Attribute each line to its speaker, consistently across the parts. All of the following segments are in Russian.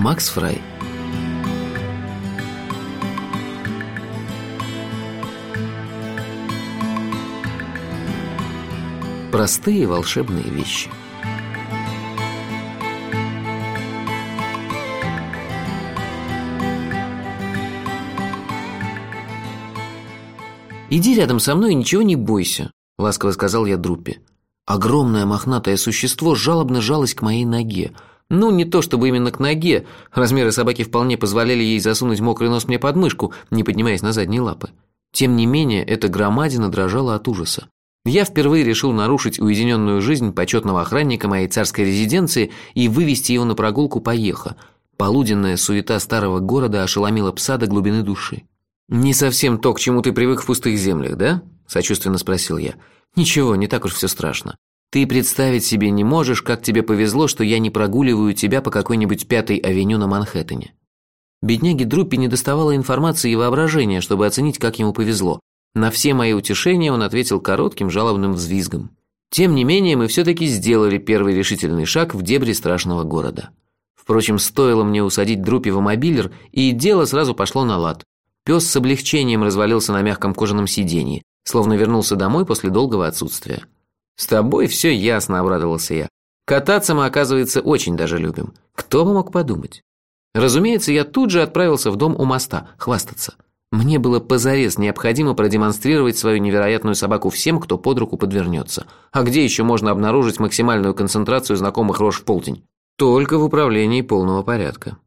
Speaker 1: Макс Фрай. Простые волшебные вещи. «Иди рядом со мной и ничего не бойся», — ласково сказал я Друппе. Огромное мохнатое существо жалобно жалось к моей ноге. Ну, не то чтобы именно к ноге. Размеры собаки вполне позволяли ей засунуть мокрый нос мне под мышку, не поднимаясь на задние лапы. Тем не менее, эта громадина дрожала от ужаса. Я впервые решил нарушить уединенную жизнь почетного охранника моей царской резиденции и вывести его на прогулку по Ехо. Полуденная суета старого города ошеломила пса до глубины души. «Не совсем то, к чему ты привык в пустых землях, да?» – сочувственно спросил я. «Ничего, не так уж все страшно. Ты представить себе не можешь, как тебе повезло, что я не прогуливаю тебя по какой-нибудь пятой авеню на Манхэттене». Бедняге Друппи не доставало информации и воображения, чтобы оценить, как ему повезло. На все мои утешения он ответил коротким жалобным взвизгом. Тем не менее, мы все-таки сделали первый решительный шаг в дебри страшного города. Впрочем, стоило мне усадить Друппи в мобилер, и дело сразу пошло на лад. Пес с облегчением развалился на мягком кожаном сиденье, словно вернулся домой после долгого отсутствия. «С тобой все ясно», – обрадовался я. «Кататься мы, оказывается, очень даже любим. Кто бы мог подумать?» Разумеется, я тут же отправился в дом у моста, хвастаться. Мне было позарез необходимо продемонстрировать свою невероятную собаку всем, кто под руку подвернется. А где еще можно обнаружить максимальную концентрацию знакомых рож в полдень? Только в управлении полного порядка.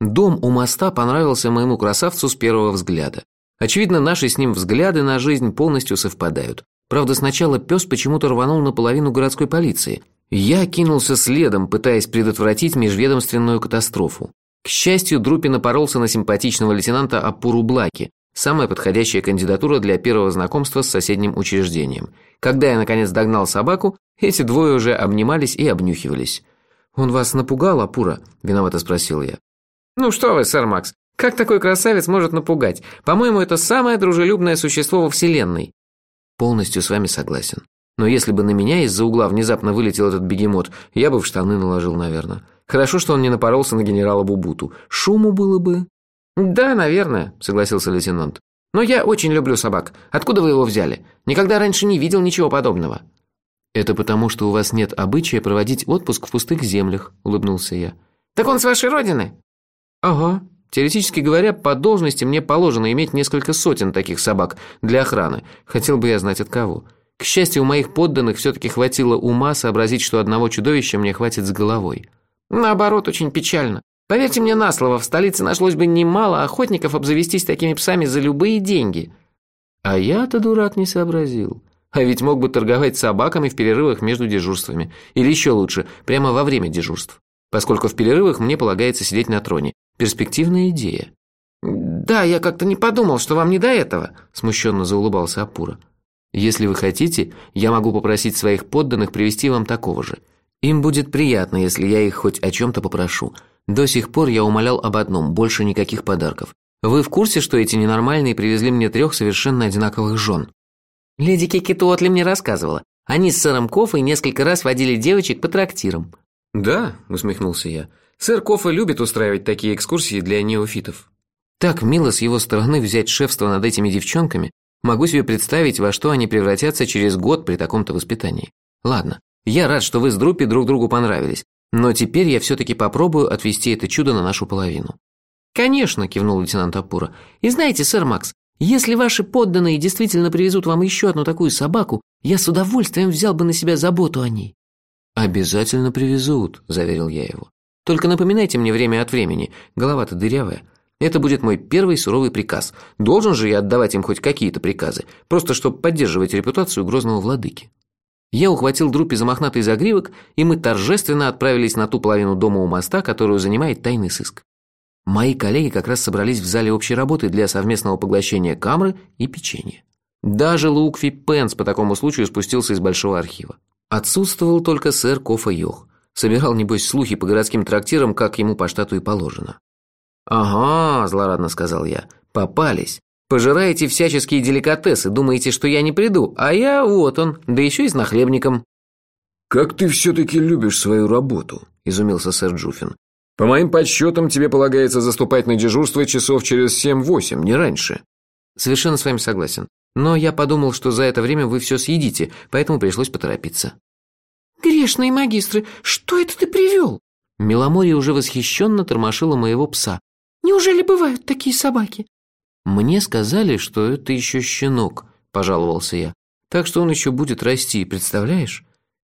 Speaker 1: Дом у моста понравился моему красавцу с первого взгляда. Очевидно, наши с ним взгляды на жизнь полностью совпадают. Правда, сначала пес почему-то рванул наполовину городской полиции. Я кинулся следом, пытаясь предотвратить межведомственную катастрофу. К счастью, Друпи напоролся на симпатичного лейтенанта Апуру Блаки, самая подходящая кандидатура для первого знакомства с соседним учреждением. Когда я, наконец, догнал собаку, эти двое уже обнимались и обнюхивались. «Он вас напугал, Апура?» – виновато спросил я. «Ну что вы, сэр Макс, как такой красавец может напугать? По-моему, это самое дружелюбное существо во Вселенной». «Полностью с вами согласен. Но если бы на меня из-за угла внезапно вылетел этот бегемот, я бы в штаны наложил, наверное. Хорошо, что он не напоролся на генерала Бубуту. Шуму было бы. Да, наверное, согласился лейтенант. Но я очень люблю собак. Откуда вы его взяли? Никогда раньше не видел ничего подобного. Это потому, что у вас нет обычая проводить отпуск в пустых землях, улыбнулся я. Так он с вашей родины? Ага. Теоретически говоря, по должности мне положено иметь несколько сотен таких собак для охраны. Хотел бы я знать от кого. К счастью, у моих подданных все-таки хватило ума сообразить, что одного чудовища мне хватит с головой. Наоборот, очень печально. Поверьте мне на слово, в столице нашлось бы немало охотников обзавестись такими псами за любые деньги. А я-то, дурак, не сообразил. А ведь мог бы торговать собаками в перерывах между дежурствами. Или еще лучше, прямо во время дежурств. Поскольку в перерывах мне полагается сидеть на троне. Перспективная идея. «Да, я как-то не подумал, что вам не до этого», – смущенно заулыбался Апура. «Если вы хотите, я могу попросить своих подданных привести вам такого же. Им будет приятно, если я их хоть о чем-то попрошу. До сих пор я умолял об одном – больше никаких подарков. Вы в курсе, что эти ненормальные привезли мне трех совершенно одинаковых жен? Леди Кикитуотли мне рассказывала. Они с сэром Кофой несколько раз водили девочек по трактирам. «Да», – усмехнулся я. «Сэр Кофа любит устраивать такие экскурсии для неофитов». Так мило с его стороны взять шефство над этими девчонками. Могу себе представить, во что они превратятся через год при таком-то воспитании. Ладно, я рад, что вы с Друппи друг другу понравились, но теперь я все-таки попробую отвести это чудо на нашу половину». «Конечно», – кивнул лейтенант Апура. «И знаете, сэр Макс, если ваши подданные действительно привезут вам еще одну такую собаку, я с удовольствием взял бы на себя заботу о ней». «Обязательно привезут», – заверил я его. «Только напоминайте мне время от времени, голова-то дырявая. Это будет мой первый суровый приказ. Должен же я отдавать им хоть какие-то приказы, просто чтобы поддерживать репутацию грозного владыки». Я ухватил Друппи за мохнатый загривок, и мы торжественно отправились на ту половину дома у моста, которую занимает тайный сыск. Мои коллеги как раз собрались в зале общей работы для совместного поглощения камры и печенья. Даже Лукви Пенс по такому случаю спустился из большого архива. Отсутствовал только сэр Кофа Йох. Собирал, небось, слухи по городским трактирам, как ему по штату и положено. «Ага», – злорадно сказал я, – «попались. Пожираете всяческие деликатесы, думаете, что я не приду, а я вот он, да еще и с нахлебником».
Speaker 2: «Как ты все-таки любишь свою работу?» – изумился сэр Джуфин. По моим подсчетам, тебе полагается заступать на дежурство часов через семь-восемь, не раньше.
Speaker 1: Совершенно с вами согласен. Но я подумал, что за это время вы все съедите, поэтому пришлось поторопиться.
Speaker 3: Грешные магистры, что это ты привел?
Speaker 1: Меломорья уже восхищенно тормошила моего пса.
Speaker 3: Неужели бывают такие собаки?
Speaker 1: Мне сказали, что это еще щенок, пожаловался я. Так что он еще будет расти, представляешь?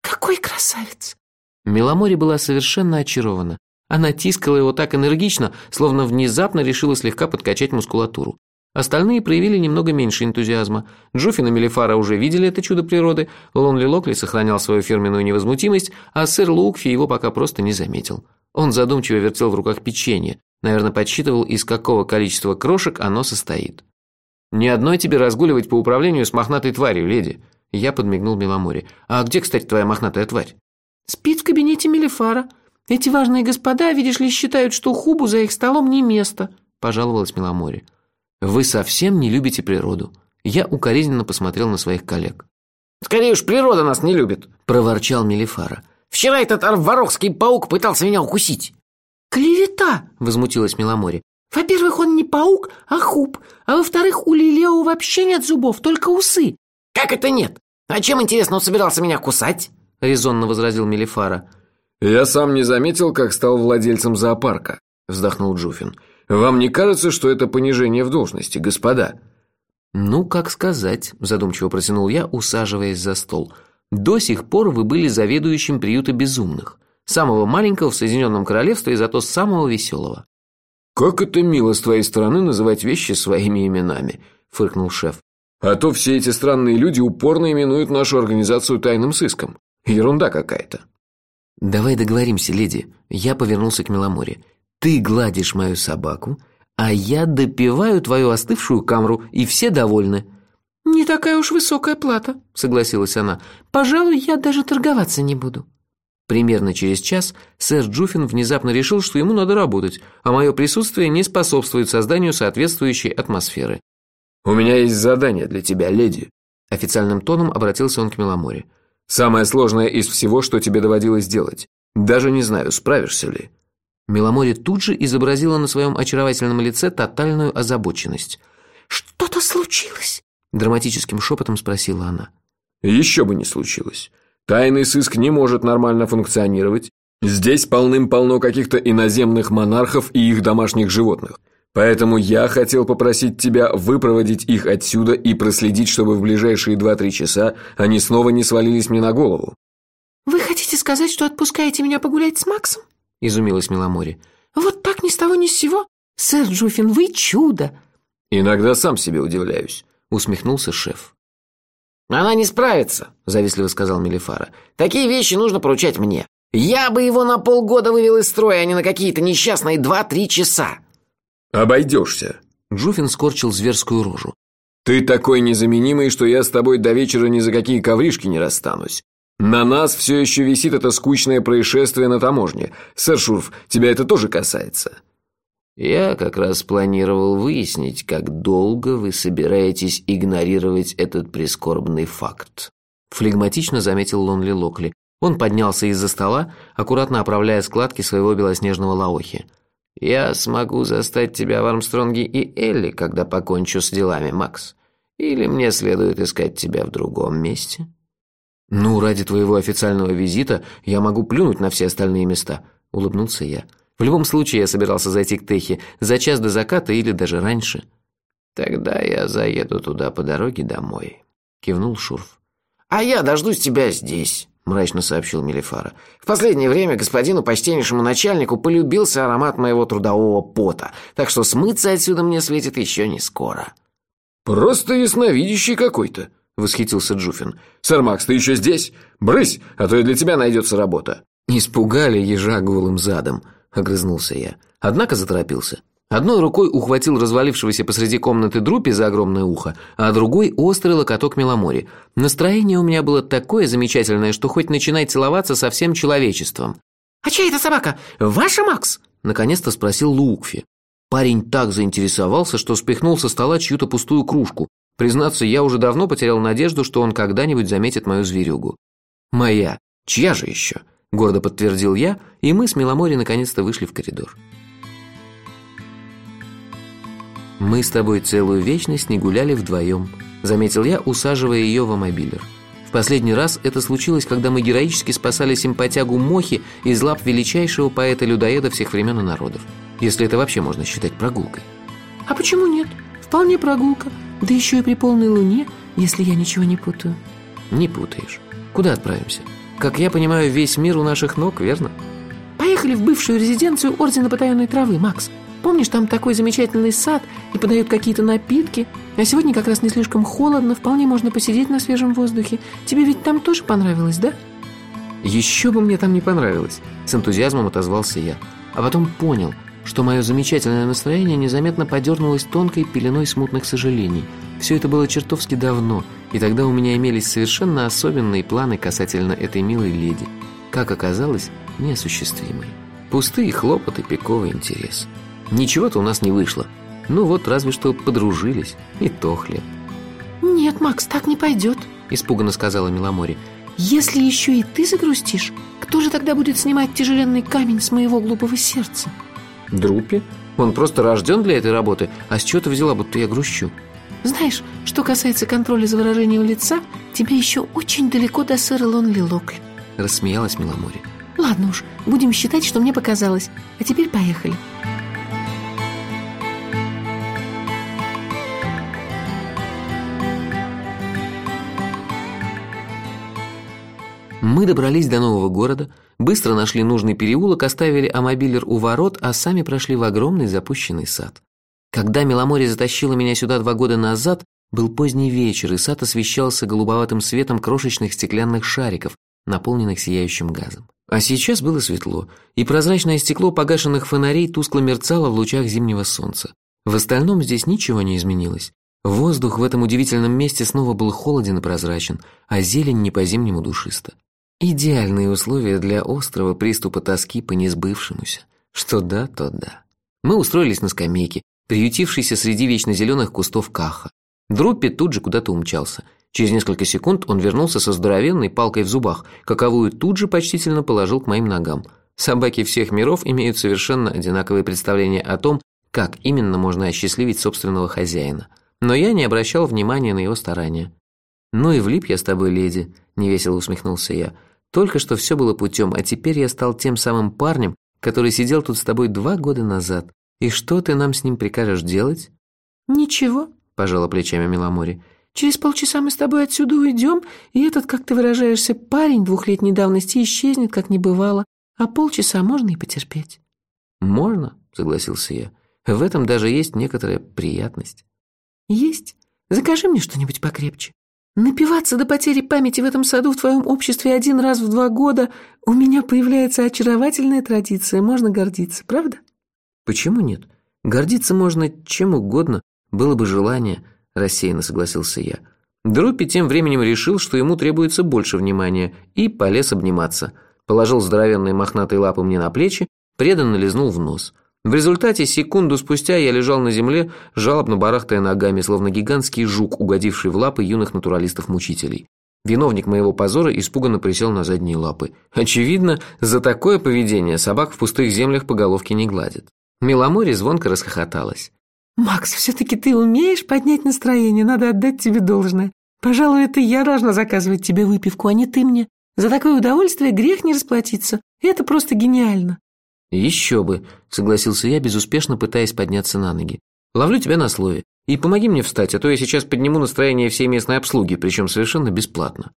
Speaker 3: Какой красавец!
Speaker 1: Меломори была совершенно очарована. Она тискала его так энергично, словно внезапно решила слегка подкачать мускулатуру. Остальные проявили немного меньше энтузиазма. Джуффин и Мелифара уже видели это чудо природы, Лонли Локли сохранял свою фирменную невозмутимость, а сэр Лукфи его пока просто не заметил. Он задумчиво вертел в руках печенье, наверное, подсчитывал, из какого количества крошек оно состоит. «Ни одной тебе разгуливать по управлению с мохнатой тварью, леди!» Я подмигнул Меломоре. «А где, кстати, твоя мохнатая тварь?»
Speaker 3: «Спит в кабинете Мелифара. Эти важные господа, видишь ли, считают, что Хубу за их столом не место», – пожаловалась Меломоре.
Speaker 1: Вы совсем не любите природу. Я укоризненно посмотрел на своих коллег.
Speaker 4: Скорее уж природа нас не любит,
Speaker 1: проворчал Мелифара.
Speaker 4: Вчера этот арварокский паук пытался меня укусить.
Speaker 3: Клевета,
Speaker 1: возмутилась Меломори.
Speaker 3: Во-первых, он не паук, а хуб, а во-вторых, у Лилео вообще нет зубов, только усы.
Speaker 4: Как это нет? А чем интересно он собирался меня кусать?
Speaker 1: резонно возразил Мелифара.
Speaker 2: Я сам не заметил, как стал владельцем зоопарка, вздохнул Джуфин. Вам не кажется, что это понижение в должности, господа?
Speaker 1: Ну, как сказать, задумчиво протянул я, усаживаясь за стол. До сих пор вы были заведующим приюта безумных, самого маленького в Соединенном Королевстве и зато самого веселого.
Speaker 2: Как это мило с твоей стороны называть вещи своими именами, фыркнул шеф. А то все эти странные люди упорно именуют нашу организацию тайным сыском. Ерунда какая-то.
Speaker 1: Давай договоримся, леди. Я повернулся к Меломоре. Ты гладишь мою собаку, а я допиваю твою остывшую камру, и все довольны».
Speaker 3: «Не такая уж высокая плата», — согласилась она. «Пожалуй, я даже торговаться не буду».
Speaker 1: Примерно через час сэр Джуфин внезапно решил, что ему надо работать, а мое присутствие не способствует созданию соответствующей атмосферы.
Speaker 2: «У меня есть задание для тебя, леди», –
Speaker 1: официальным тоном обратился он к Меломоре.
Speaker 2: «Самое сложное из всего, что тебе доводилось делать. Даже не знаю, справишься ли».
Speaker 1: Меломори тут же изобразила на своем очаровательном лице тотальную озабоченность.
Speaker 3: «Что-то случилось?»
Speaker 1: – драматическим шепотом спросила она.
Speaker 2: «Еще бы не случилось. Тайный сыск не может нормально функционировать. Здесь полным-полно каких-то иноземных монархов и их домашних животных. Поэтому я хотел попросить тебя выпроводить их отсюда и проследить, чтобы в ближайшие два-три часа они снова не свалились мне на голову».
Speaker 3: «Вы хотите сказать, что отпускаете меня погулять с Максом?»
Speaker 1: – изумилась Меломори.
Speaker 3: «Вот так ни с того ни с сего? Сэр Джуфин, вы чудо!»
Speaker 2: «Иногда сам себе удивляюсь», –
Speaker 1: усмехнулся шеф.
Speaker 4: «Она не справится», – завистливо сказал Мелифара. «Такие вещи нужно поручать мне. Я бы его на полгода вывел из строя, а не на какие-то несчастные два-три часа».
Speaker 2: «Обойдешься», –
Speaker 1: Джуфин скорчил зверскую рожу.
Speaker 2: «Ты такой незаменимый, что я с тобой до вечера ни за какие ковришки не расстанусь. На нас все еще висит это скучное происшествие на таможне. Сэр Шурф, тебя это тоже касается.
Speaker 1: Я как раз планировал выяснить, как долго вы собираетесь игнорировать этот прискорбный факт. Флегматично заметил Лонли Локли. Он поднялся из-за стола, аккуратно оправляя складки своего белоснежного лаохи. «Я смогу застать тебя в Армстронге и Элли, когда покончу с делами, Макс. Или мне следует искать тебя в другом месте?» «Ну, ради твоего официального визита я могу плюнуть на все остальные места», – улыбнулся я. «В любом случае я собирался зайти к Техе за час до заката или даже раньше». «Тогда я заеду туда по дороге домой», – кивнул Шурф.
Speaker 4: «А я дождусь тебя здесь», – мрачно сообщил Мелифара. «В последнее время господину почтеннейшему начальнику полюбился аромат моего трудового пота, так что смыться отсюда мне светит еще не скоро».
Speaker 2: «Просто ясновидящий какой-то», – восхитился Джуфин. «Сэр Макс, ты еще здесь? Брысь, а то и для тебя найдется работа».
Speaker 1: «Испугали ежа голым задом», – огрызнулся я. Однако заторопился. Одной рукой ухватил развалившегося посреди комнаты друпи за огромное ухо, а другой – острый локоток меломори. Настроение у меня было такое замечательное, что хоть начинай целоваться со всем человечеством.
Speaker 3: «А чья это собака? Ваша, Макс?»
Speaker 1: – наконец-то спросил Лукфи. Парень так заинтересовался, что спихнул со стола чью-то пустую кружку, Признаться, я уже давно потерял надежду, что он когда-нибудь заметит мою зверюгу. Моя. Чья же еще? Гордо подтвердил я, и мы с Миломори наконец-то вышли в коридор. «Мы с тобой целую вечность не гуляли вдвоем», заметил я, усаживая ее в амобилер. В последний раз это случилось, когда мы героически спасали симпатягу Мохи из лап величайшего поэта-людоеда всех времен и народов. Если это вообще можно считать прогулкой.
Speaker 3: А почему нет? Вполне прогулка. Да еще и при полной луне, если я ничего не путаю.
Speaker 1: Не путаешь. Куда отправимся? Как я понимаю, весь мир у наших ног, верно?
Speaker 3: Поехали в бывшую резиденцию Ордена Потаенной Травы, Макс. Помнишь, там такой замечательный сад и подают какие-то напитки? А сегодня как раз не слишком холодно, вполне можно посидеть на свежем воздухе. Тебе ведь там тоже понравилось, да?
Speaker 1: Еще бы мне там не понравилось, с энтузиазмом отозвался я. А потом понял, что мое замечательное настроение незаметно подернулось тонкой пеленой смутных сожалений. Все это было чертовски давно, и тогда у меня имелись совершенно особенные планы касательно этой милой леди. Как оказалось, неосуществимые. Пустые хлопоты, пиковый интерес. Ничего-то у нас не вышло. Ну вот, разве что подружились, и то хлеб.
Speaker 3: «Нет, Макс, так не пойдет», –
Speaker 1: испуганно сказала Миломори.
Speaker 3: «Если еще и ты загрустишь, кто же тогда будет снимать тяжеленный камень с моего глупого сердца?»
Speaker 1: Друпи? Он просто рожден для этой работы, а с чего ты взяла, будто я грущу?
Speaker 3: Знаешь, что касается контроля за выражением лица, тебе еще очень далеко до сэра Лонли Локль.
Speaker 1: Рассмеялась Миломори.
Speaker 3: Ладно уж, будем считать, что мне показалось. А теперь поехали.
Speaker 1: Мы добрались до нового города, быстро нашли нужный переулок, оставили амобилер у ворот, а сами прошли в огромный запущенный сад. Когда Меломори затащила меня сюда два года назад, был поздний вечер, и сад освещался голубоватым светом крошечных стеклянных шариков, наполненных сияющим газом. А сейчас было светло, и прозрачное стекло погашенных фонарей тускло мерцало в лучах зимнего солнца. В остальном здесь ничего не изменилось. Воздух в этом удивительном месте снова был холоден и прозрачен, а зелень не по-зимнему душиста. Идеальные условия для острого приступа тоски по несбывшемуся. Что да, то да. Мы устроились на скамейке, приютившейся среди вечно зеленых кустов каха. Друппи тут же куда-то умчался. Через несколько секунд он вернулся со здоровенной палкой в зубах, каковую тут же почтительно положил к моим ногам. Собаки всех миров имеют совершенно одинаковые представления о том, как именно можно осчастливить собственного хозяина. Но я не обращал внимания на его старания. «Ну и влип я с тобой, леди», – невесело усмехнулся я. «Только что все было путем, а теперь я стал тем самым парнем, который сидел тут с тобой два года назад. И что ты нам с ним прикажешь делать?»
Speaker 3: «Ничего», – пожала плечами Миломори. «Через полчаса мы с тобой отсюда уйдем, и этот, как ты выражаешься, парень двухлетней давности исчезнет, как не бывало, а полчаса можно и потерпеть».
Speaker 1: «Можно», – согласился я. «В этом даже есть некоторая приятность».
Speaker 3: «Есть. Закажи мне что-нибудь покрепче». Напиваться до потери памяти в этом саду в твоем обществе один раз в два года у меня появляется очаровательная традиция, можно гордиться, правда?
Speaker 1: Почему нет? Гордиться можно чем угодно, было бы желание, рассеянно согласился я. Друппи тем временем решил, что ему требуется больше внимания, и полез обниматься. Положил здоровенные мохнатые лапы мне на плечи, преданно лизнул в нос – в результате секунду спустя я лежал на земле, жалобно барахтая ногами, словно гигантский жук, угодивший в лапы юных натуралистов-мучителей. Виновник моего позора испуганно присел на задние лапы. Очевидно, за такое поведение собак в пустых землях по головке не гладят. Миломори звонко расхохоталась.
Speaker 3: «Макс, все-таки ты умеешь поднять настроение, надо отдать тебе должное. Пожалуй, это я должна заказывать тебе выпивку, а не ты мне. За такое удовольствие грех не расплатиться. Это просто гениально».
Speaker 1: «Еще бы», – согласился я, безуспешно пытаясь подняться на ноги. «Ловлю тебя на слове. И помоги мне встать, а то я сейчас подниму настроение всей местной обслуги, причем совершенно бесплатно».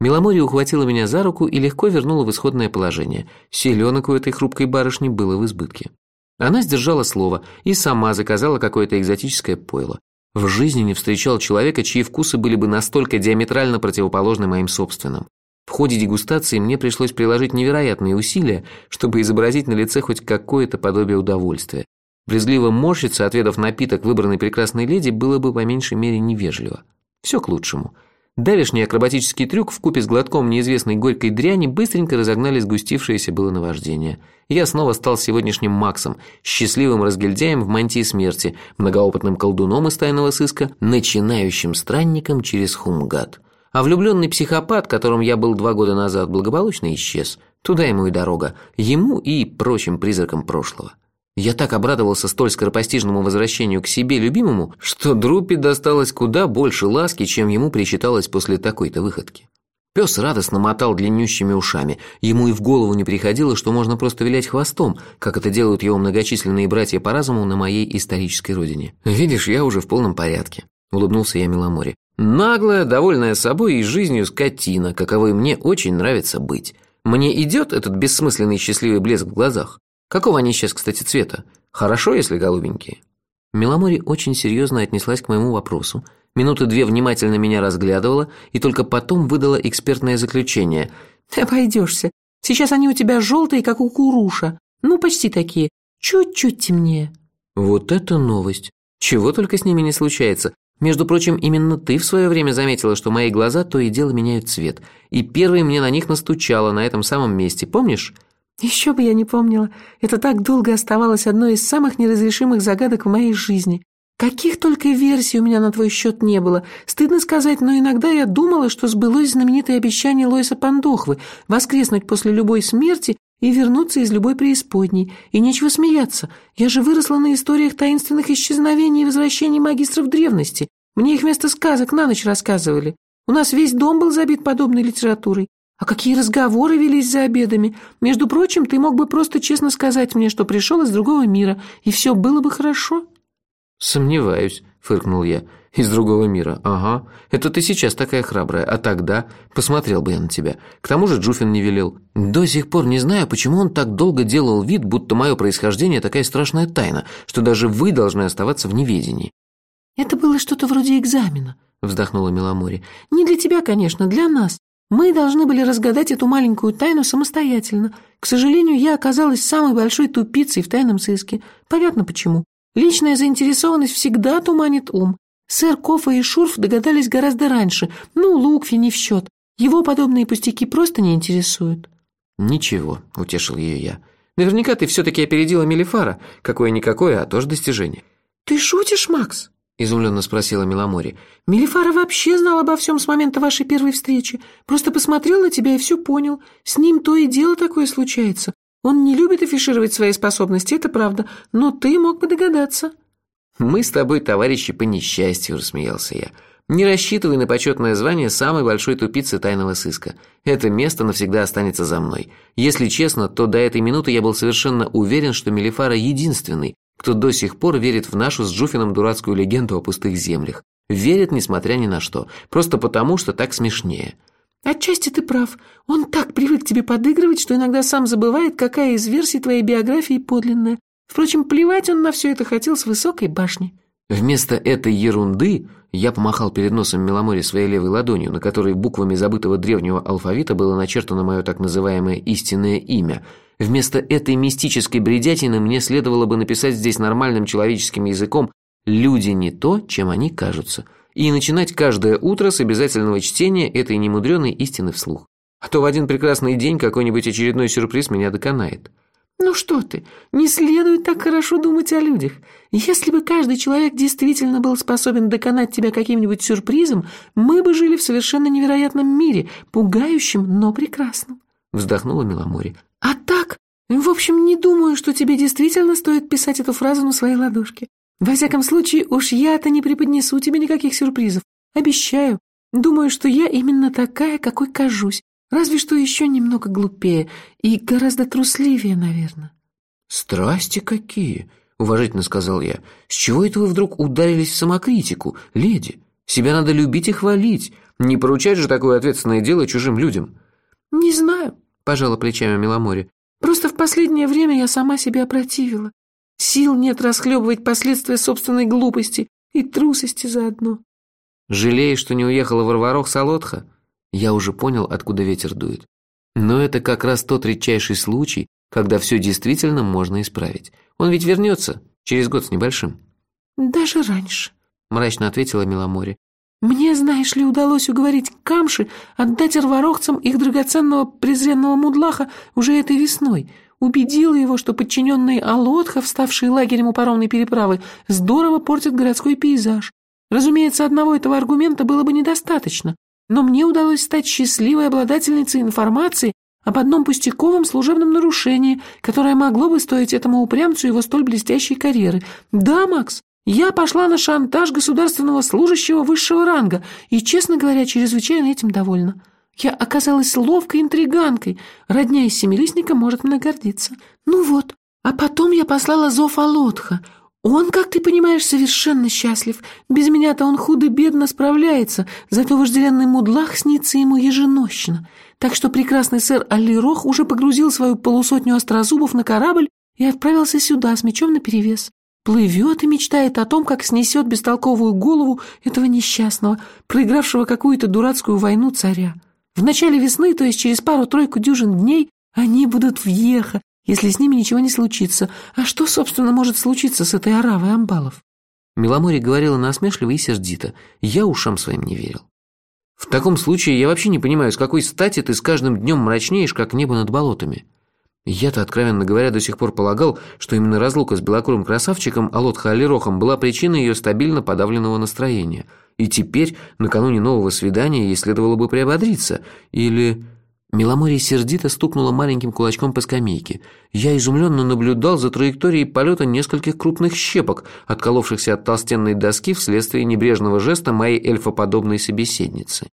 Speaker 1: Миломори ухватила меня за руку и легко вернула в исходное положение. Селенок у этой хрупкой барышни было в избытке. Она сдержала слово и сама заказала какое-то экзотическое пойло. В жизни не встречал человека, чьи вкусы были бы настолько диаметрально противоположны моим собственным. В ходе дегустации мне пришлось приложить невероятные усилия, чтобы изобразить на лице хоть какое-то подобие удовольствия. Брезгливо морщиться, отведав напиток выбранной прекрасной леди, было бы по меньшей мере невежливо. Все к лучшему. Давишний акробатический трюк в купе с глотком неизвестной горькой дряни быстренько разогнали сгустившееся было наваждение. Я снова стал сегодняшним Максом, счастливым разгильдяем в мантии смерти, многоопытным колдуном из тайного сыска, начинающим странником через хумгат. А влюбленный психопат, которым я был два года назад, благополучно исчез. Туда ему и дорога, ему и прочим призракам прошлого. Я так обрадовался столь скоропостижному возвращению к себе любимому, что Друппи досталось куда больше ласки, чем ему причиталось после такой-то выходки. Пес радостно мотал длиннющими ушами. Ему и в голову не приходило, что можно просто вилять хвостом, как это делают его многочисленные братья по разуму на моей исторической родине. «Видишь, я уже в полном порядке», – улыбнулся я Миломоре. «Наглая, довольная собой и жизнью скотина, каковой мне очень нравится быть. Мне идет этот бессмысленный счастливый блеск в глазах. Какого они сейчас, кстати, цвета? Хорошо, если голубенькие?» Миломори очень серьезно отнеслась к моему вопросу, минуты две внимательно меня разглядывала и только потом выдала экспертное заключение.
Speaker 3: «Ты обойдешься. Сейчас они у тебя желтые, как у куруша. Ну, почти такие. Чуть-чуть темнее».
Speaker 1: «Вот это новость. Чего только с ними не случается. Между прочим, именно ты в свое время заметила, что мои глаза то и дело меняют цвет. И первой мне на них настучала на этом самом месте, помнишь?»
Speaker 3: «Еще бы я не помнила. Это так долго оставалось одной из самых неразрешимых загадок в моей жизни. Каких только версий у меня на твой счет не было. Стыдно сказать, но иногда я думала, что сбылось знаменитое обещание Лоиса Пандохвы воскреснуть после любой смерти и вернуться из любой преисподней. И нечего смеяться. Я же выросла на историях таинственных исчезновений и возвращений магистров древности. Мне их вместо сказок на ночь рассказывали. У нас весь дом был забит подобной литературой. А какие разговоры велись за обедами? Между прочим, ты мог бы просто честно сказать мне, что пришел из другого мира, и все было бы хорошо».
Speaker 1: «Сомневаюсь», — фыркнул я. «Из другого мира. Ага. Это ты сейчас такая храбрая, а тогда посмотрел бы я на тебя. К тому же Джуфин не велел. До сих пор не знаю, почему он так долго делал вид, будто мое происхождение такая страшная тайна, что даже вы должны оставаться в неведении».
Speaker 3: «Это было что-то вроде экзамена», — вздохнула Меломори. «Не для тебя, конечно, для нас. Мы должны были разгадать эту маленькую тайну самостоятельно. К сожалению, я оказалась самой большой тупицей в тайном сыске. Понятно почему. Личная заинтересованность всегда туманит ум. Сэр Кофа и Шурф догадались гораздо раньше. Ну, Лукфи не в счет. Его подобные пустяки просто не интересуют.
Speaker 1: «Ничего», — утешил ее я. «Наверняка ты все-таки опередила Мелифара. Какое-никакое, а тоже достижение».
Speaker 3: «Ты шутишь, Макс?»
Speaker 1: изумленно спросила Миломори.
Speaker 3: «Мелифара вообще знал обо всем с момента вашей первой встречи. Просто посмотрел на тебя и все понял. С ним то и дело такое случается. Он не любит афишировать свои способности, это правда, но ты мог бы догадаться».
Speaker 1: «Мы с тобой товарищи по несчастью», – рассмеялся я. «Не рассчитывай на почетное звание самой большой тупицы тайного сыска. Это место навсегда останется за мной. Если честно, то до этой минуты я был совершенно уверен, что Мелифара единственный, кто до сих пор верит в нашу с Джуфином дурацкую легенду о пустых землях. Верит, несмотря ни на что. Просто потому, что так смешнее.
Speaker 3: Отчасти ты прав. Он так привык тебе подыгрывать, что иногда сам забывает, какая из версий твоей биографии подлинная. Впрочем, плевать он на все это хотел с высокой башни.
Speaker 1: Вместо этой ерунды я помахал перед носом Меломори своей левой ладонью, на которой буквами забытого древнего алфавита было начертано мое так называемое истинное имя – Вместо этой мистической бредятины мне следовало бы написать здесь нормальным человеческим языком «люди не то, чем они кажутся» и начинать каждое утро с обязательного чтения этой немудреной истины вслух. А то в один прекрасный день какой-нибудь очередной сюрприз меня доконает.
Speaker 3: «Ну что ты, не следует так хорошо думать о людях. Если бы каждый человек действительно был способен доконать тебя каким-нибудь сюрпризом, мы бы жили в совершенно невероятном мире, пугающем, но прекрасном», — вздохнула Миломори. А так, в общем, не думаю, что тебе действительно стоит писать эту фразу на своей ладошке. Во всяком случае, уж я-то не преподнесу тебе никаких сюрпризов. Обещаю. Думаю, что я именно такая, какой кажусь. Разве что еще немного глупее и гораздо трусливее, наверное.
Speaker 1: «Страсти какие!» — уважительно сказал я. «С чего это вы вдруг ударились в самокритику, леди? Себя надо любить и хвалить. Не поручать же такое ответственное дело чужим людям».
Speaker 3: «Не знаю.
Speaker 1: – пожала плечами Миломори.
Speaker 3: «Просто в последнее время я сама себя опротивила. Сил нет расхлебывать последствия собственной глупости и трусости заодно».
Speaker 1: «Жалеешь, что не уехала в Арварох Солотха?» Я уже понял, откуда ветер дует. Но это как раз тот редчайший случай, когда все действительно можно исправить. Он ведь вернется через год с небольшим.
Speaker 3: «Даже раньше», –
Speaker 1: мрачно ответила Миломори.
Speaker 3: Мне, знаешь ли, удалось уговорить Камши отдать арварохцам их драгоценного презренного мудлаха уже этой весной. Убедила его, что подчиненные Алотха, вставшие лагерем у паромной переправы, здорово портят городской пейзаж. Разумеется, одного этого аргумента было бы недостаточно, но мне удалось стать счастливой обладательницей информации об одном пустяковом служебном нарушении, которое могло бы стоить этому упрямцу его столь блестящей карьеры. Да, Макс, я пошла на шантаж государственного служащего высшего ранга и, честно говоря, чрезвычайно этим довольна. Я оказалась ловкой интриганкой. Родня из семилистника может мной гордиться. Ну вот, а потом я послала зов Алотха. Он, как ты понимаешь, совершенно счастлив. Без меня-то он худо-бедно справляется, зато вожделенный мудлах снится ему еженощно. Так что прекрасный сэр Аллирох уже погрузил свою полусотню острозубов на корабль и отправился сюда с мечом наперевес. Плывет и мечтает о том, как снесет бестолковую голову этого несчастного, проигравшего какую-то дурацкую войну царя. В начале весны, то есть через пару-тройку дюжин дней, они будут в Еха, если с ними ничего не случится. А что, собственно, может случиться с этой оравой амбалов?
Speaker 1: Миломори говорила насмешливо и сердито. Я ушам своим не верил. В таком случае я вообще не понимаю, с какой стати ты с каждым днем мрачнеешь, как небо над болотами. Я-то, откровенно говоря, до сих пор полагал, что именно разлука с белокурым красавчиком Алотха Алирохом была причиной ее стабильно подавленного настроения. И теперь, накануне нового свидания, ей следовало бы приободриться. Или... Миломорье сердито стукнула маленьким кулачком по скамейке. Я изумленно наблюдал за траекторией полета нескольких крупных щепок, отколовшихся от толстенной доски вследствие небрежного жеста моей эльфоподобной собеседницы.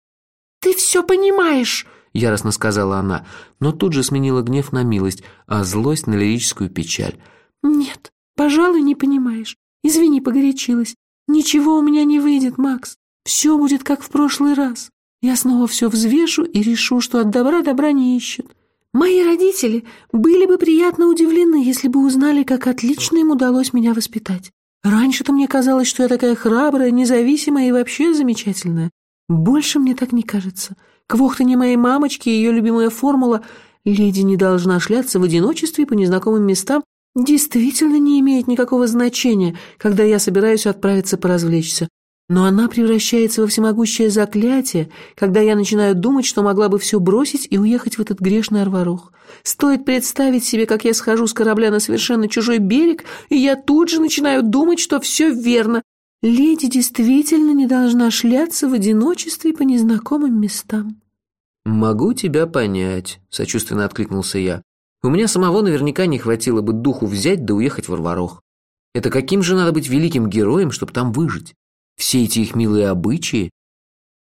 Speaker 3: «Ты все понимаешь!»
Speaker 1: – яростно сказала она, но тут же сменила гнев на милость, а злость на лирическую печаль.
Speaker 3: «Нет, пожалуй, не понимаешь. Извини, погорячилась. Ничего у меня не выйдет, Макс. Все будет как в прошлый раз. Я снова все взвешу и решу, что от добра добра не ищут. Мои родители были бы приятно удивлены, если бы узнали, как отлично им удалось меня воспитать. Раньше-то мне казалось, что я такая храбрая, независимая и вообще замечательная. Больше мне так не кажется. Квохтанье моей мамочки ее любимая формула «Леди не должна шляться в одиночестве по незнакомым местам» действительно не имеет никакого значения, когда я собираюсь отправиться поразвлечься. Но она превращается во всемогущее заклятие, когда я начинаю думать, что могла бы все бросить и уехать в этот грешный Арварох. Стоит представить себе, как я схожу с корабля на совершенно чужой берег, и я тут же начинаю думать, что все верно. Леди действительно не должна шляться в одиночестве по незнакомым местам.
Speaker 1: «Могу тебя понять», — сочувственно откликнулся я. «У меня самого наверняка не хватило бы духу взять да уехать в Арварох. Это каким же надо быть великим героем, чтобы там выжить?» Все эти их милые обычаи.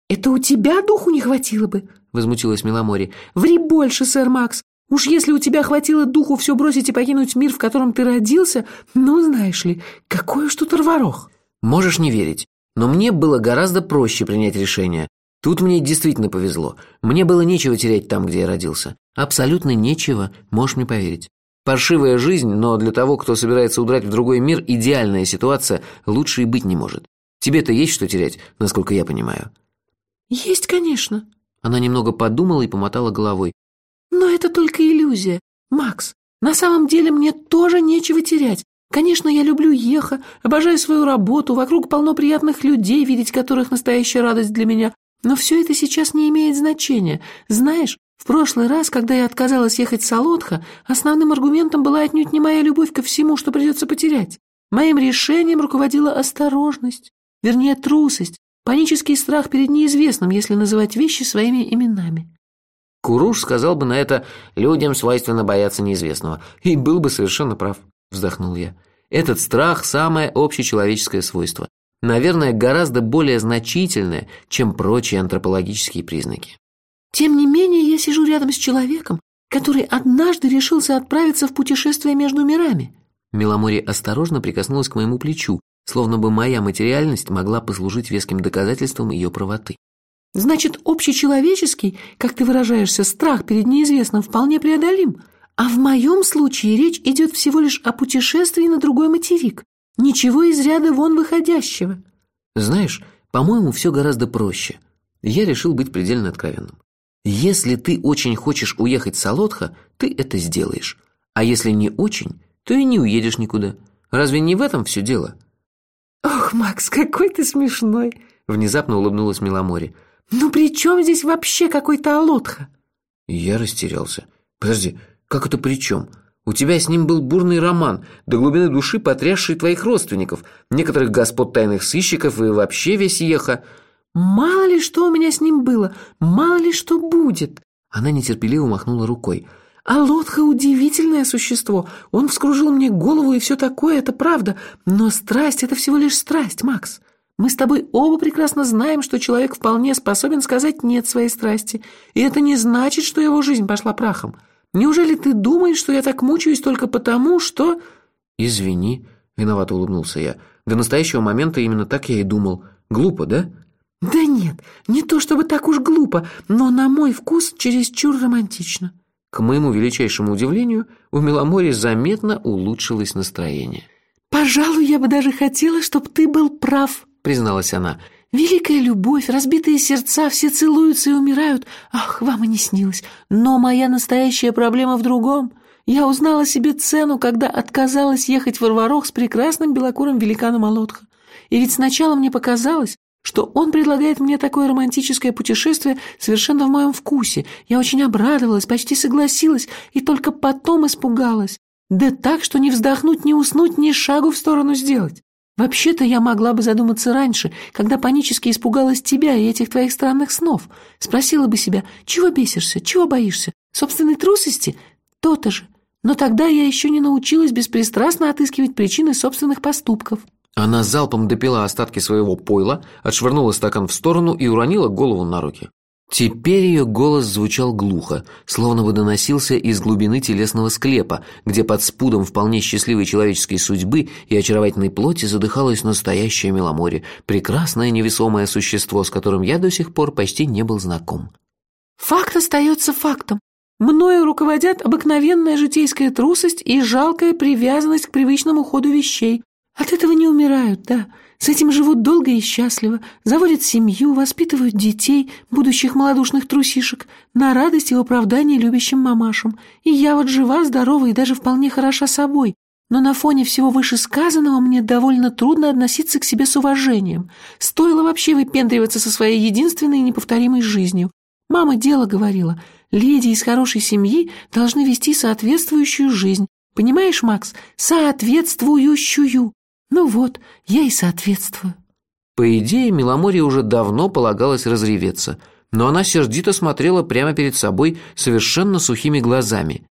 Speaker 3: «Это у тебя духу не хватило бы?» — возмутилась Миломори. «Ври больше, сэр Макс. Уж если у тебя хватило духу все бросить и покинуть мир, в котором ты родился, ну, знаешь ли, какой уж тут рварох».
Speaker 1: «Можешь не верить, но мне было гораздо проще принять решение. Тут мне действительно повезло. Мне было нечего терять там, где я родился. Абсолютно нечего, можешь мне поверить. Паршивая жизнь, но для того, кто собирается удрать в другой мир, идеальная ситуация лучше и быть не может. Тебе-то есть что терять, насколько я понимаю?»
Speaker 3: «Есть, конечно».
Speaker 1: Она немного подумала и помотала головой.
Speaker 3: «Но это только иллюзия. Макс, на самом деле мне тоже нечего терять. Конечно, я люблю Еха, обожаю свою работу, вокруг полно приятных людей, видеть которых настоящая радость для меня. Но все это сейчас не имеет значения. Знаешь, в прошлый раз, когда я отказалась ехать в Солодха, основным аргументом была отнюдь не моя любовь ко всему, что придется потерять. Моим решением руководила осторожность. Вернее, трусость, панический страх перед неизвестным, если называть вещи своими именами.
Speaker 1: Куруш сказал бы на это «людям свойственно бояться неизвестного». И был бы совершенно прав, вздохнул я. Этот страх – самое общечеловеческое свойство. Наверное, гораздо более значительное, чем прочие антропологические признаки.
Speaker 3: Тем не менее, я сижу рядом с человеком, который однажды решился отправиться в путешествие между мирами.
Speaker 1: Меломори осторожно прикоснулась к моему плечу, словно бы моя материальность могла послужить веским доказательством ее правоты.
Speaker 3: Значит, общечеловеческий, как ты выражаешься, страх перед неизвестным вполне преодолим. А в моем случае речь идет всего лишь о путешествии на другой материк. Ничего из ряда вон выходящего.
Speaker 1: Знаешь, по-моему, все гораздо проще. Я решил быть предельно откровенным. Если ты очень хочешь уехать с Солодха, ты это сделаешь. А если не очень, то и не уедешь никуда. Разве не в этом все дело?
Speaker 3: «Ох, Макс, какой ты смешной!»
Speaker 1: Внезапно улыбнулась Миломори.
Speaker 3: «Ну при чем здесь вообще какой-то Алотха?»
Speaker 1: Я растерялся. «Подожди, как это при чем? У тебя с ним был бурный роман, до глубины души потрясший твоих родственников, некоторых господ тайных сыщиков и вообще весь еха».
Speaker 3: «Мало ли что у меня с ним было, мало ли что будет!»
Speaker 1: Она нетерпеливо махнула рукой.
Speaker 3: А Лотха удивительное существо. Он вскружил мне голову и все такое, это правда. Но страсть — это всего лишь страсть, Макс. Мы с тобой оба прекрасно знаем, что человек вполне способен сказать «нет» своей страсти. И это не значит, что его жизнь пошла прахом. Неужели ты думаешь, что я так мучаюсь только потому, что...»
Speaker 1: «Извини», — виновато улыбнулся я. «До настоящего момента именно так я и думал. Глупо, да?»
Speaker 3: «Да нет, не то чтобы так уж глупо, но на мой вкус чересчур романтично».
Speaker 1: К моему величайшему удивлению, у Меломори заметно улучшилось настроение.
Speaker 3: «Пожалуй, я бы даже хотела, чтобы ты был прав», — призналась она. «Великая любовь, разбитые сердца, все целуются и умирают. Ах, вам и не снилось. Но моя настоящая проблема в другом. Я узнала себе цену, когда отказалась ехать в Варварох с прекрасным белокурым великаном Алотха. И ведь сначала мне показалось, что он предлагает мне такое романтическое путешествие совершенно в моем вкусе. Я очень обрадовалась, почти согласилась и только потом испугалась. Да так, что не вздохнуть, не уснуть, ни шагу в сторону сделать. Вообще-то я могла бы задуматься раньше, когда панически испугалась тебя и этих твоих странных снов. Спросила бы себя, чего бесишься, чего боишься? Собственной трусости? То-то же. Но тогда я еще не научилась беспристрастно отыскивать причины собственных поступков.
Speaker 1: Она залпом допила остатки своего пойла, отшвырнула стакан в сторону и уронила голову на руки. Теперь ее голос звучал глухо, словно бы доносился из глубины телесного склепа, где под спудом вполне счастливой человеческой судьбы и очаровательной плоти задыхалось настоящее меломоре, прекрасное невесомое существо, с которым я до сих пор почти не был знаком.
Speaker 3: «Факт остается фактом. Мною руководят обыкновенная житейская трусость и жалкая привязанность к привычному ходу вещей, от этого не умирают, да. С этим живут долго и счастливо, заводят семью, воспитывают детей, будущих малодушных трусишек, на радость и оправдание любящим мамашам. И я вот жива, здорова и даже вполне хороша собой. Но на фоне всего вышесказанного мне довольно трудно относиться к себе с уважением. Стоило вообще выпендриваться со своей единственной и неповторимой жизнью. Мама дело говорила, леди из хорошей семьи должны вести соответствующую жизнь. Понимаешь, Макс, соответствующую. Ну вот, я и соответствую.
Speaker 1: По идее, Миломорье уже давно полагалось разреветься, но она сердито смотрела прямо перед собой совершенно сухими глазами.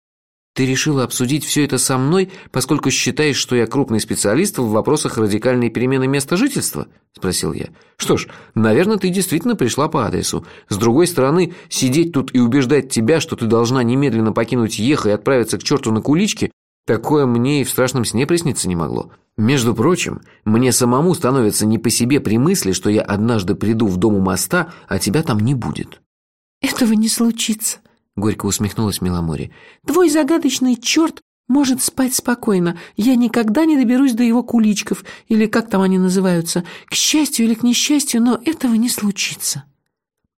Speaker 1: «Ты решила обсудить все это со мной, поскольку считаешь, что я крупный специалист в вопросах радикальной перемены места жительства?» – спросил я. «Что ж, наверное, ты действительно пришла по адресу. С другой стороны, сидеть тут и убеждать тебя, что ты должна немедленно покинуть Еха и отправиться к черту на куличке, такое мне и в страшном сне присниться не могло. Между прочим, мне самому становится не по себе при мысли, что я однажды приду в дом у моста, а тебя там не будет.
Speaker 3: Этого не случится,
Speaker 1: горько усмехнулась Миломори.
Speaker 3: Твой загадочный черт может спать спокойно. Я никогда не доберусь до его куличков, или как там они называются. К счастью или к несчастью, но этого не случится.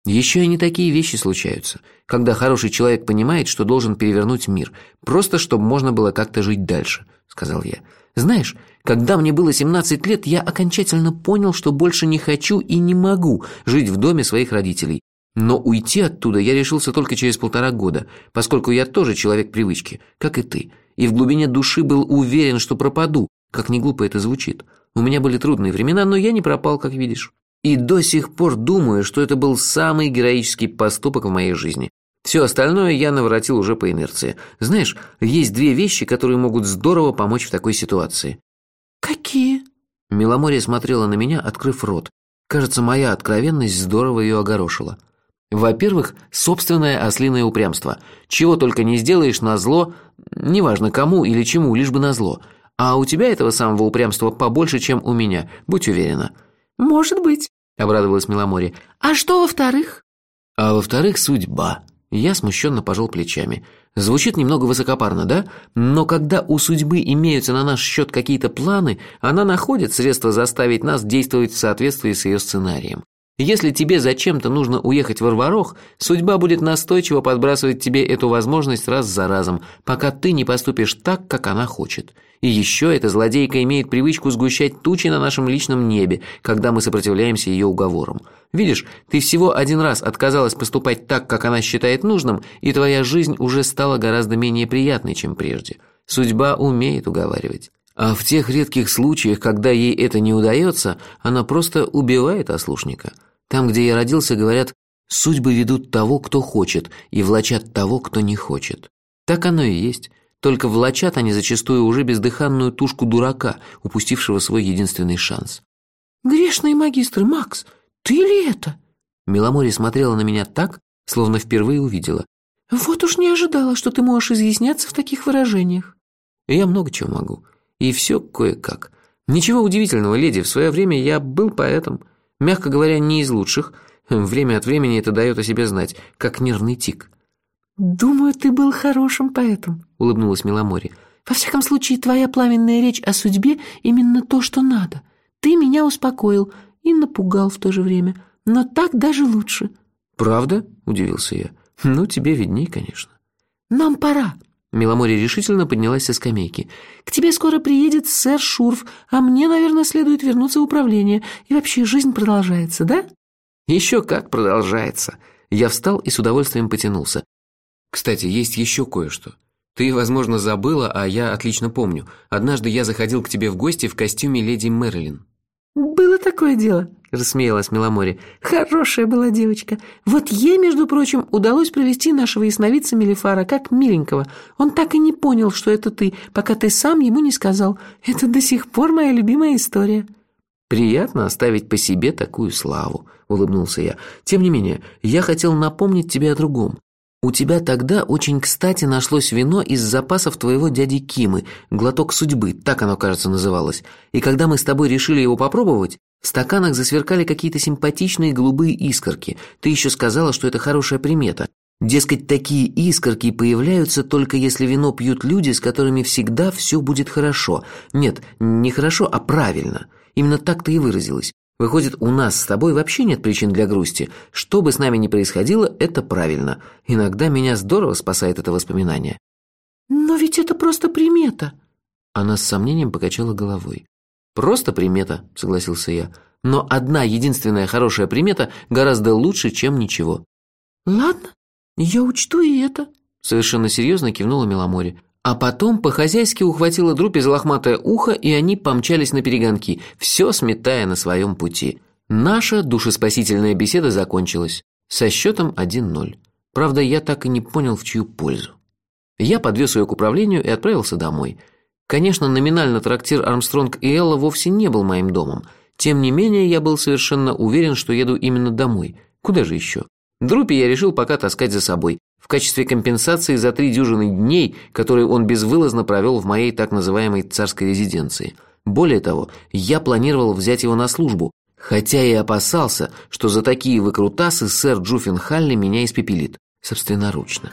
Speaker 1: Еще и не такие вещи случаются, когда хороший человек понимает, что должен перевернуть мир, просто чтобы можно было как-то жить дальше, сказал я. Знаешь, когда мне было 17 лет, я окончательно понял, что больше не хочу и не могу жить в доме своих родителей. Но уйти оттуда я решился только через полтора года, поскольку я тоже человек привычки, как и ты, и в глубине души был уверен, что пропаду, как не глупо это звучит. У меня были трудные времена, но я не пропал, как видишь. И до сих пор думаю, что это был самый героический поступок в моей жизни. Все остальное я наворотил уже по инерции. Знаешь, есть две вещи, которые могут здорово помочь в такой ситуации.
Speaker 3: «Какие?»
Speaker 1: Миломорья смотрела на меня, открыв рот. Кажется, моя откровенность здорово ее огорошила. Во-первых, собственное ослиное упрямство. Чего только не сделаешь на зло, неважно кому или чему, лишь бы на зло. А у тебя этого самого упрямства побольше, чем у меня, будь уверена.
Speaker 3: «Может быть», —
Speaker 1: обрадовалась Миломорья.
Speaker 3: «А что во-вторых?»
Speaker 1: «А во-вторых, судьба». Я смущенно пожал плечами. Звучит немного высокопарно, да? Но когда у судьбы имеются на наш счет какие-то планы, она находит средства заставить нас действовать в соответствии с ее сценарием. Если тебе зачем-то нужно уехать в Арварох, судьба будет настойчиво подбрасывать тебе эту возможность раз за разом, пока ты не поступишь так, как она хочет. И еще эта злодейка имеет привычку сгущать тучи на нашем личном небе, когда мы сопротивляемся ее уговорам. Видишь, ты всего один раз отказалась поступать так, как она считает нужным, и твоя жизнь уже стала гораздо менее приятной, чем прежде. Судьба умеет уговаривать. А в тех редких случаях, когда ей это не удается, она просто убивает ослушника. Там, где я родился, говорят, Судьбы ведут того, кто хочет, и влачат того, кто не хочет. Так оно и есть. Только влачат они зачастую уже бездыханную тушку дурака, упустившего свой единственный шанс.
Speaker 3: «Грешные магистры, Макс, ты ли это?»
Speaker 1: Меломори смотрела на меня так, словно впервые увидела.
Speaker 3: «Вот уж не ожидала, что ты можешь изъясняться в таких выражениях».
Speaker 1: «Я много чего могу. И все кое-как. Ничего удивительного, леди, в свое время я был поэтом. Мягко говоря, не из лучших. Время от времени это дает о себе знать, как нервный тик».
Speaker 3: «Думаю, ты был хорошим поэтом», — улыбнулась Миломори. «Во всяком случае, твоя пламенная речь о судьбе именно то, что надо. Ты меня успокоил и напугал в то же время. Но так даже лучше».
Speaker 1: «Правда?» — удивился я. «Ну, тебе видней, конечно».
Speaker 3: «Нам пора».
Speaker 1: Миломори решительно поднялась со скамейки.
Speaker 3: «К тебе скоро приедет сэр Шурф, а мне, наверное, следует вернуться в управление. И вообще жизнь продолжается, да?»
Speaker 1: «Еще как продолжается». Я встал и с удовольствием потянулся. Кстати, есть еще кое-что. Ты, возможно, забыла, а я отлично помню. Однажды я заходил к тебе в гости в костюме леди Мэрилин.
Speaker 3: «Было такое дело», – рассмеялась Меломори. «Хорошая была девочка. Вот ей, между прочим, удалось провести нашего ясновидца Мелифара как миленького. Он так и не понял, что это ты, пока ты сам ему не сказал. Это до сих пор моя любимая история».
Speaker 1: «Приятно оставить по себе такую славу», – улыбнулся я. «Тем не менее, я хотел напомнить тебе о другом. У тебя тогда очень кстати нашлось вино из запасов твоего дяди Кимы, глоток судьбы, так оно, кажется, называлось. И когда мы с тобой решили его попробовать, в стаканах засверкали какие-то симпатичные голубые искорки. Ты еще сказала, что это хорошая примета. Дескать, такие искорки появляются только если вино пьют люди, с которыми всегда все будет хорошо. Нет, не хорошо, а правильно. Именно так ты и выразилась. Выходит, у нас с тобой вообще нет причин для грусти. Что бы с нами ни происходило, это правильно. Иногда меня здорово спасает это воспоминание.
Speaker 3: Но ведь это просто примета.
Speaker 1: Она с сомнением покачала головой. Просто примета, согласился я. Но одна единственная хорошая примета гораздо лучше, чем ничего.
Speaker 3: Ладно, я учту и это.
Speaker 1: Совершенно серьезно кивнула Меломори. А потом по-хозяйски ухватила Друпи за лохматое ухо, и они помчались на перегонки, все сметая на своем пути. Наша душеспасительная беседа закончилась со счетом 1-0. Правда, я так и не понял, в чью пользу. Я подвез ее к управлению и отправился домой. Конечно, номинально трактир Армстронг и Элла вовсе не был моим домом. Тем не менее, я был совершенно уверен, что еду именно домой. Куда же еще? Друпи я решил пока таскать за собой, в качестве компенсации за три дюжины дней, которые он безвылазно провел в моей так называемой царской резиденции. Более того, я планировал взять его на службу, хотя и опасался, что за такие выкрутасы сэр Джуффин Халли меня испепелит собственноручно.